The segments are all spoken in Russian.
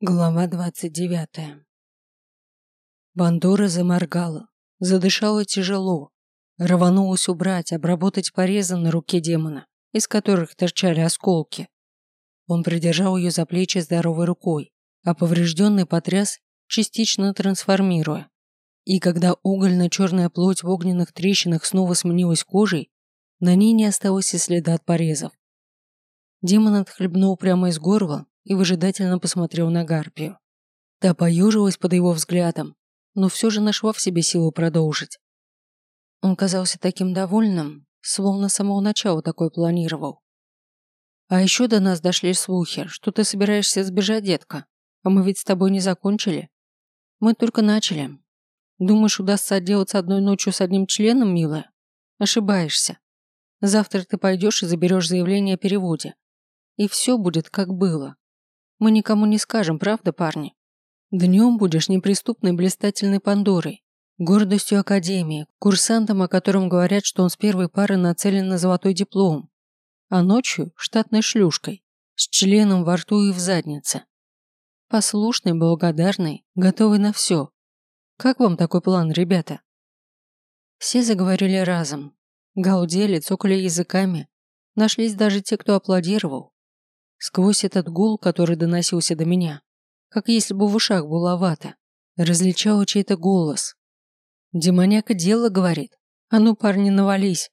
Глава двадцать девятая. Бандора заморгала, задышала тяжело, рванулась убрать, обработать порезы на руке демона, из которых торчали осколки. Он придержал ее за плечи здоровой рукой, а поврежденный потряс, частично трансформируя. И когда угольно-черная плоть в огненных трещинах снова сменилась кожей, на ней не осталось и следа от порезов. Демон отхлебнул прямо из горла и выжидательно посмотрел на Гарпию. Та поюжилась под его взглядом, но все же нашла в себе силу продолжить. Он казался таким довольным, словно с самого начала такой планировал. А еще до нас дошли слухи, что ты собираешься сбежать, детка. А мы ведь с тобой не закончили. Мы только начали. Думаешь, удастся отделаться одной ночью с одним членом, милая? Ошибаешься. Завтра ты пойдешь и заберешь заявление о переводе. И все будет как было. Мы никому не скажем, правда, парни? Днем будешь неприступной блистательной Пандорой, гордостью Академии, курсантом, о котором говорят, что он с первой пары нацелен на золотой диплом, а ночью – штатной шлюшкой, с членом во рту и в заднице. Послушный, благодарный, готовый на все. Как вам такой план, ребята? Все заговорили разом. Гаудели, цокали языками. Нашлись даже те, кто аплодировал. Сквозь этот гул, который доносился до меня, как если бы в ушах булавато, различала чей-то голос. Демоняка дело говорит. А ну, парни, навались.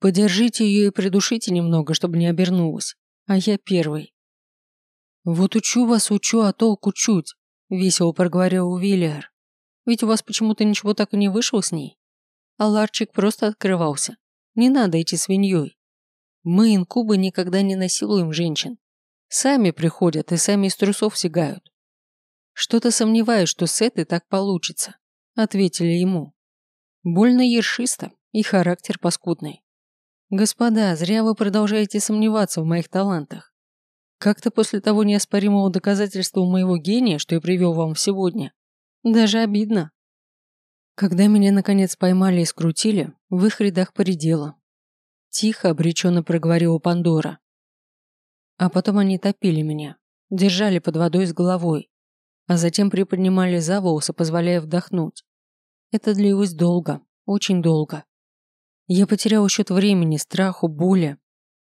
Подержите ее и придушите немного, чтобы не обернулась. А я первый. Вот учу вас, учу, а толку чуть, весело проговорил Уиллиар. Ведь у вас почему-то ничего так и не вышло с ней. А ларчик просто открывался. Не надо идти свиньей. Мы, инкубы, никогда не насилуем женщин. Сами приходят и сами из трусов сигают. Что-то сомневаюсь, что с этой так получится, ответили ему. Больно ершисто и характер паскудный. Господа, зря вы продолжаете сомневаться в моих талантах. Как-то после того неоспоримого доказательства моего гения, что я привел вам сегодня, даже обидно. Когда меня наконец поймали и скрутили, в их рядах поредело. Тихо, обреченно проговорила Пандора. А потом они топили меня, держали под водой с головой, а затем приподнимали за волосы, позволяя вдохнуть. Это длилось долго, очень долго. Я потерял счет времени, страху, боли.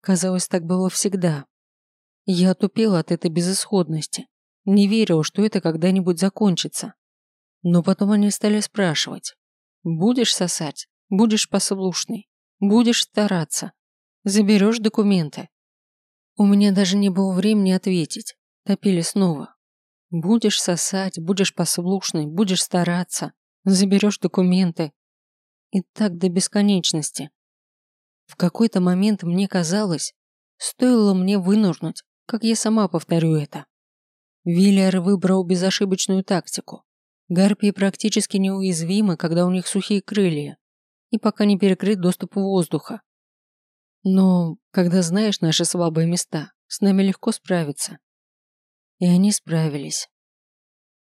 Казалось, так было всегда. Я отупел от этой безысходности, не верил, что это когда-нибудь закончится. Но потом они стали спрашивать. «Будешь сосать? Будешь послушный? Будешь стараться? Заберешь документы? У меня даже не было времени ответить. Топили снова. Будешь сосать, будешь послушный, будешь стараться, заберешь документы. И так до бесконечности. В какой-то момент мне казалось, стоило мне вынурнуть, как я сама повторю это. Виллер выбрал безошибочную тактику. Гарпии практически неуязвимы, когда у них сухие крылья, и пока не перекрыт доступ воздуха. Но когда знаешь наши слабые места, с нами легко справиться. И они справились.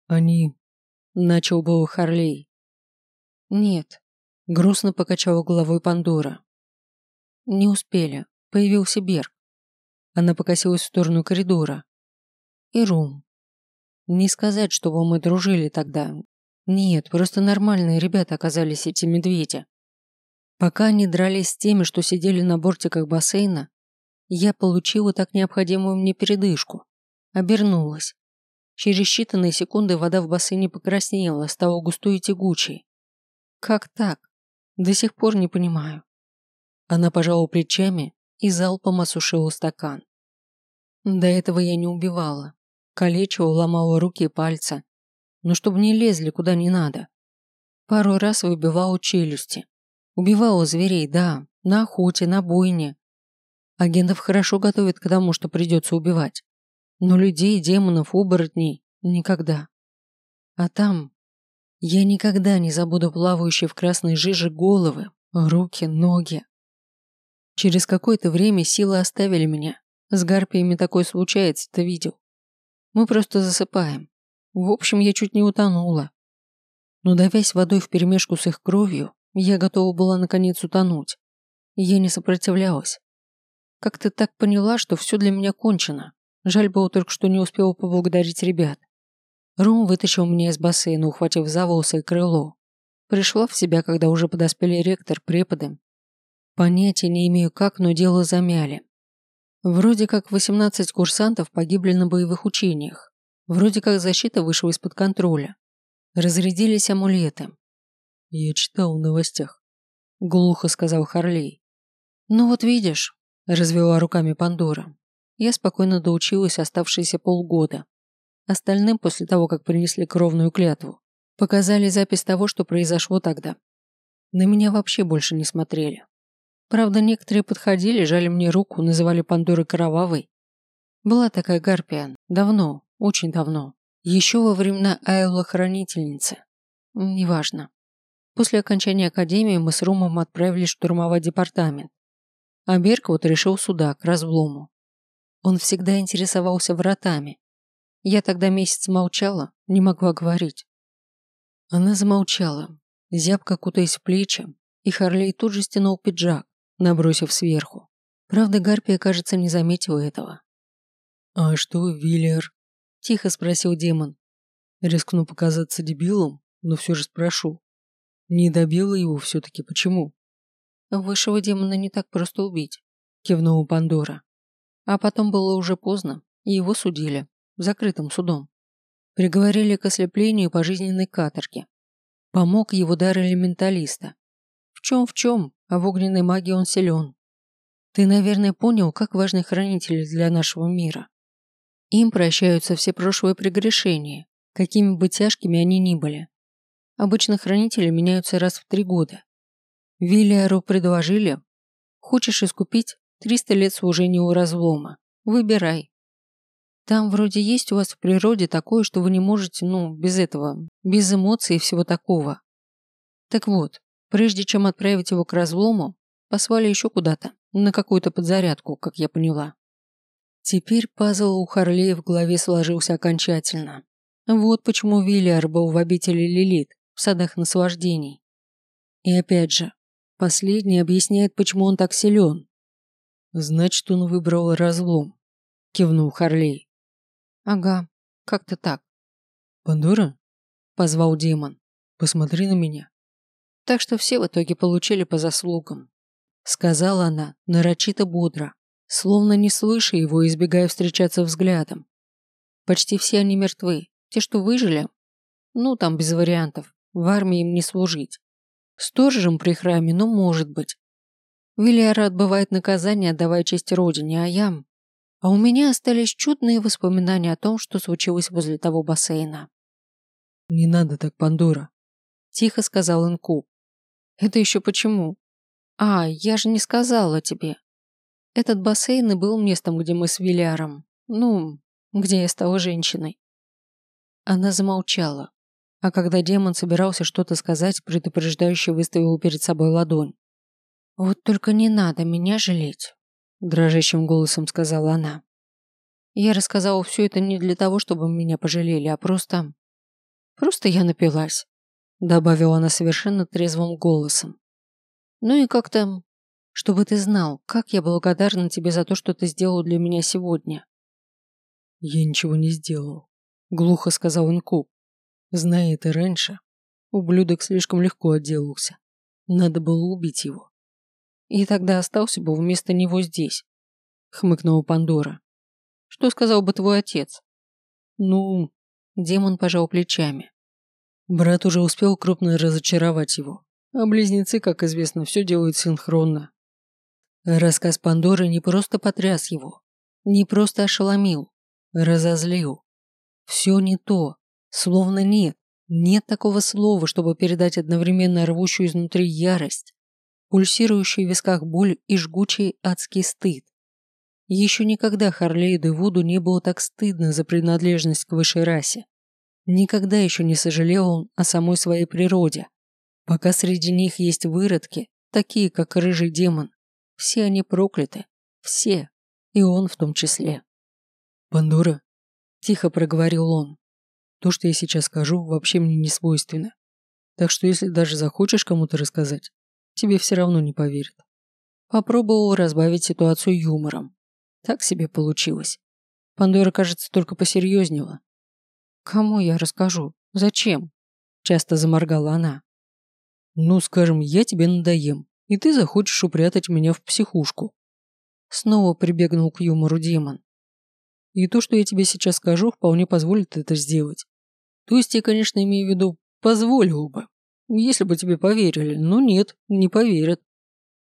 Они... Начал был Харлей. Нет. Грустно покачала головой Пандора. Не успели. Появился Берг. Она покосилась в сторону коридора. И Рум. Не сказать, чтобы мы дружили тогда. Нет, просто нормальные ребята оказались эти медведи. Пока они дрались с теми, что сидели на бортиках бассейна, я получила так необходимую мне передышку. Обернулась. Через считанные секунды вода в бассейне покраснела, стала густой и тягучей. Как так? До сих пор не понимаю. Она пожала плечами и залпом осушила стакан. До этого я не убивала. Калечила, ломала руки и пальцы. Но чтобы не лезли куда не надо. Пару раз выбивала челюсти, Убивала зверей, да, на охоте, на бойне. Агентов хорошо готовят к тому, что придется убивать. Но людей, демонов, оборотней – никогда. А там я никогда не забуду плавающие в красной жиже головы, руки, ноги. Через какое-то время силы оставили меня. С гарпиями такое случается, ты видел. Мы просто засыпаем. В общем, я чуть не утонула. Но давясь водой вперемешку с их кровью, я готова была наконец утонуть. Я не сопротивлялась. Как-то так поняла, что все для меня кончено. Жаль было только, что не успела поблагодарить ребят. Рум вытащил меня из бассейна, ухватив за волосы и крыло. Пришла в себя, когда уже подоспели ректор, преподы. Понятия не имею как, но дело замяли. Вроде как 18 курсантов погибли на боевых учениях. Вроде как защита вышла из-под контроля. Разрядились амулеты. Я читал в новостях. Глухо сказал Харлей. Ну вот видишь, развела руками Пандора. Я спокойно доучилась оставшиеся полгода. Остальным после того, как принесли кровную клятву, показали запись того, что произошло тогда. На меня вообще больше не смотрели. Правда, некоторые подходили, жали мне руку, называли Пандорой Кровавой. Была такая гарпия. Давно, очень давно. Еще во времена Айла Хранительницы. Неважно. После окончания академии мы с Румом отправились штурмовать департамент. А Берг вот решил сюда, к разлому. Он всегда интересовался вратами. Я тогда месяц молчала, не могла говорить. Она замолчала, зябко кутаясь в плечи, и Харлей тут же стянул пиджак, набросив сверху. Правда, Гарпия, кажется, не заметила этого. «А что, Виллер?» – тихо спросил демон. Рискну показаться дебилом, но все же спрошу. Не добила его все-таки почему? Высшего демона не так просто убить, кивнула Пандора. А потом было уже поздно, и его судили, закрытым судом. Приговорили к ослеплению пожизненной каторге. Помог его дар элементалиста. В чем в чем, а в огненной магии он силен. Ты, наверное, понял, как важны хранители для нашего мира. Им прощаются все прошлые прегрешения, какими бы тяжкими они ни были. Обычно хранители меняются раз в три года. Виллиару предложили, хочешь искупить 300 лет служения у разлома, выбирай. Там вроде есть у вас в природе такое, что вы не можете, ну, без этого, без эмоций и всего такого. Так вот, прежде чем отправить его к разлому, послали еще куда-то, на какую-то подзарядку, как я поняла. Теперь пазл у Харлея в голове сложился окончательно. Вот почему Виллиар был в обители Лилит, в садах наслаждений. И опять же, последний объясняет, почему он так силен. Значит, он выбрал разлом, кивнул Харлей. Ага, как-то так. Пандора? Позвал демон. Посмотри на меня. Так что все в итоге получили по заслугам. Сказала она, нарочито бодро, словно не слыша его, избегая встречаться взглядом. Почти все они мертвы. Те, что выжили, ну, там без вариантов. В армии им не служить. Сторожем при храме, ну, может быть. Вильяра отбывает наказание, отдавая честь родине, а я... А у меня остались чудные воспоминания о том, что случилось возле того бассейна. «Не надо так, Пандора», – тихо сказал Инку. «Это еще почему?» «А, я же не сказала тебе. Этот бассейн и был местом, где мы с Вильяром. Ну, где я стала женщиной». Она замолчала, а когда демон собирался что-то сказать, предупреждающе выставил перед собой ладонь. «Вот только не надо меня жалеть», – дрожащим голосом сказала она. «Я рассказала все это не для того, чтобы меня пожалели, а просто... Просто я напилась», – добавила она совершенно трезвым голосом. «Ну и как-то... Чтобы ты знал, как я благодарна тебе за то, что ты сделал для меня сегодня». «Я ничего не сделал», – глухо сказал Инкуб. Зная это раньше, ублюдок слишком легко отделался. Надо было убить его. И тогда остался бы вместо него здесь, хмыкнула Пандора. Что сказал бы твой отец? Ну, демон пожал плечами. Брат уже успел крупно разочаровать его, а близнецы, как известно, все делают синхронно. Рассказ Пандоры не просто потряс его, не просто ошеломил, разозлил. Все не то, Словно нет. Нет такого слова, чтобы передать одновременно рвущую изнутри ярость, пульсирующую в висках боль и жгучий адский стыд. Еще никогда Харлею де Вуду не было так стыдно за принадлежность к высшей расе. Никогда еще не сожалел он о самой своей природе. Пока среди них есть выродки, такие как рыжий демон, все они прокляты. Все. И он в том числе. «Пандора», – тихо проговорил он, то, что я сейчас скажу, вообще мне не свойственно. Так что если даже захочешь кому-то рассказать, тебе все равно не поверят. Попробовал разбавить ситуацию юмором. Так себе получилось. Пандора, кажется, только посерьезнела. Кому я расскажу? Зачем? Часто заморгала она. Ну, скажем, я тебе надоем, и ты захочешь упрятать меня в психушку. Снова прибегнул к юмору демон. И то, что я тебе сейчас скажу, вполне позволит это сделать. То есть я, конечно, имею в виду, позволил бы. Если бы тебе поверили, но нет, не поверят.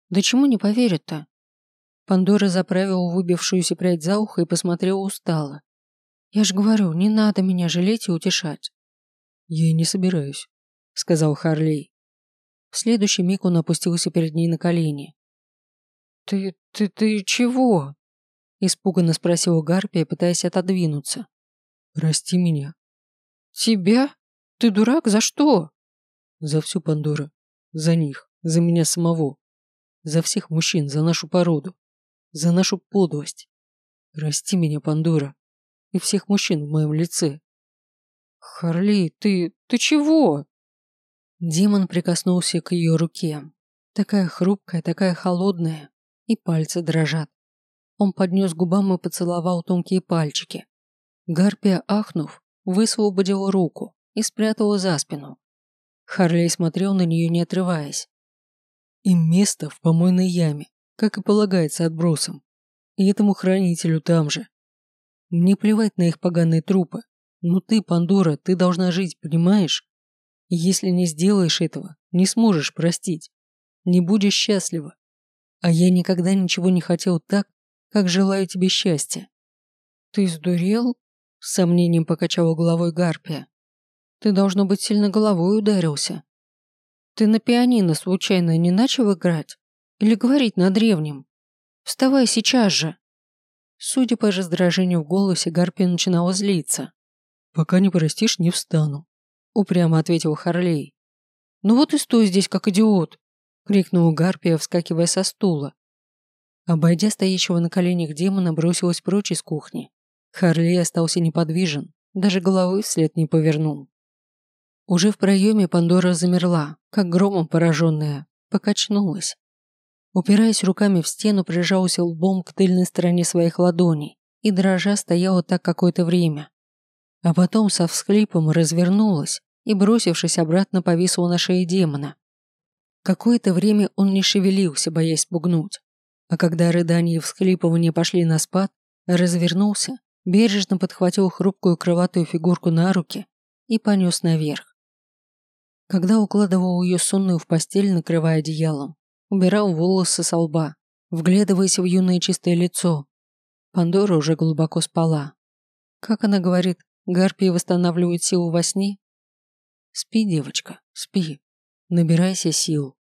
Да чему не поверят-то? Пандора заправила выбившуюся прядь за ухо и посмотрела устало. Я же говорю, не надо меня жалеть и утешать. Я и не собираюсь, сказал Харлей. В следующий миг он опустился перед ней на колени. «Ты... ты... ты чего?» Испуганно спросила Гарпия, пытаясь отодвинуться. «Прости меня». «Тебя? Ты дурак? За что?» «За всю Пандора. За них. За меня самого. За всех мужчин. За нашу породу. За нашу подлость. Прости меня, Пандора. И всех мужчин в моем лице». «Харли, ты... ты чего?» Демон прикоснулся к ее руке. Такая хрупкая, такая холодная, и пальцы дрожат. Он поднес губам и поцеловал тонкие пальчики. Гарпия, ахнув, высвободила руку и спрятала за спину. Харлей смотрел на нее, не отрываясь. Им место в помойной яме, как и полагается отбросам. И этому хранителю там же. Мне плевать на их поганые трупы. Но ты, Пандора, ты должна жить, понимаешь? Если не сделаешь этого, не сможешь простить. Не будешь счастлива. А я никогда ничего не хотел так, как желаю тебе счастья. Ты сдурел? С сомнением покачала головой Гарпия. Ты, должно быть, сильно головой ударился. Ты на пианино случайно не начал играть? Или говорить на древнем? Вставай сейчас же. Судя по раздражению в голосе, Гарпия начинала злиться. «Пока не простишь, не встану», упрямо ответил Харлей. «Ну вот и стой здесь, как идиот!» крикнула Гарпия, вскакивая со стула. Обойдя стоящего на коленях демона, бросилась прочь из кухни. Харлей остался неподвижен, даже головы вслед не повернул. Уже в проеме Пандора замерла, как громом пораженная, покачнулась. Упираясь руками в стену, прижался лбом к тыльной стороне своих ладоней и дрожа стояла так какое-то время. А потом со всхлипом развернулась и, бросившись обратно, повисла на шее демона. Какое-то время он не шевелился, боясь спугнуть. А когда рыдания и всхлипывания пошли на спад, развернулся, бережно подхватил хрупкую крылатую фигурку на руки и понес наверх. Когда укладывал ее сонную в постель, накрывая одеялом, убирал волосы со лба, вглядываясь в юное чистое лицо, Пандора уже глубоко спала. Как она говорит, гарпии восстанавливают силу во сне, Спи, девочка, спи. Набирайся сил.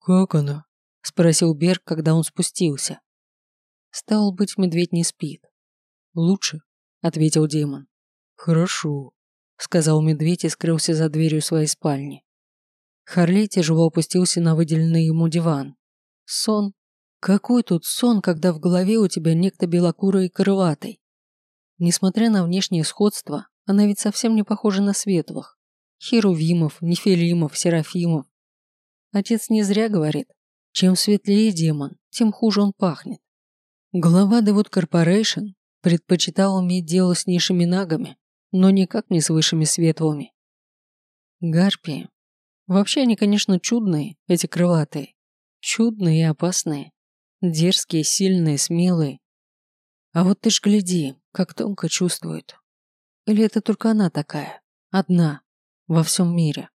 Как она? Спросил Берг, когда он спустился. Стал быть, медведь не спит. Лучше, ответил демон. Хорошо, сказал медведь и скрылся за дверью своей спальни. Харлей тяжело опустился на выделенный ему диван. Сон? Какой тут сон, когда в голове у тебя некто белокурый и крылатый? Несмотря на внешнее сходство, она ведь совсем не похожа на светлых. Херувимов, Нефилимов, Серафимов. Отец не зря говорит, чем светлее демон, тем хуже он пахнет. Глава Девуд Корпорейшн предпочитал иметь дело с низшими нагами, но никак не с высшими светлыми. Гарпии. Вообще они, конечно, чудные, эти крылатые. Чудные и опасные. Дерзкие, сильные, смелые. А вот ты ж гляди, как тонко чувствуют. Или это только она такая? Одна во всем мире.